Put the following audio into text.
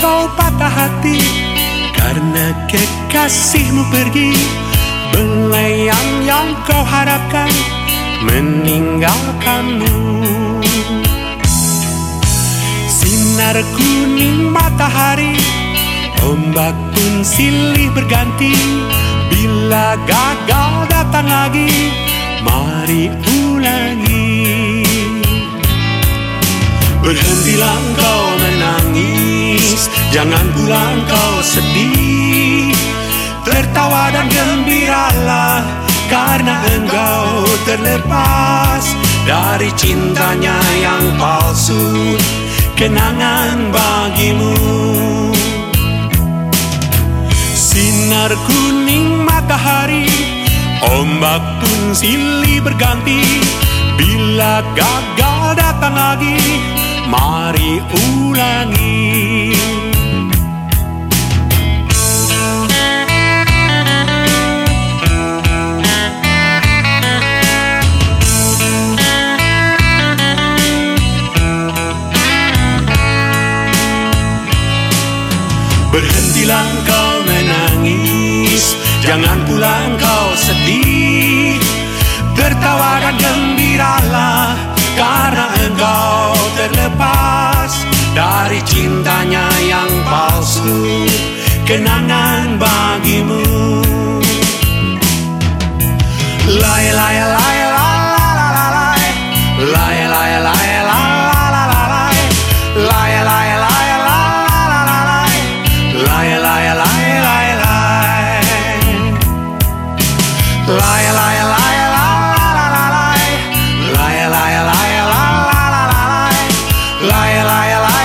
kau patah hati Karena kekasihmu pergi. Belayang yang kau harapkan Meninggalkanmu Sinar kuning matahari Ombak pun silih berganti. Bila gagal datang lagi Mari ulangi Jangan pulang kau sedih Tertawa dan gembiralah Karena engkau terlepas Dari cintanya yang palsu Kenangan bagimu. Sinar kuning matahari Ombak pun silih berganti. Bila gagal datang lagi Mari ulangi Berhentilah kau menangis Jangan pulang kau sedih. Tertawa dan gembiralah Karena engkau terlepas Dari cintanya yang palsu Kenangan bagimu. Lay lay lay lie, lie, lie, lie. Lie, lie, lie, lie, lie, lie. Lie, lie, lie, lie, lie, lie. Lie, lie, lie.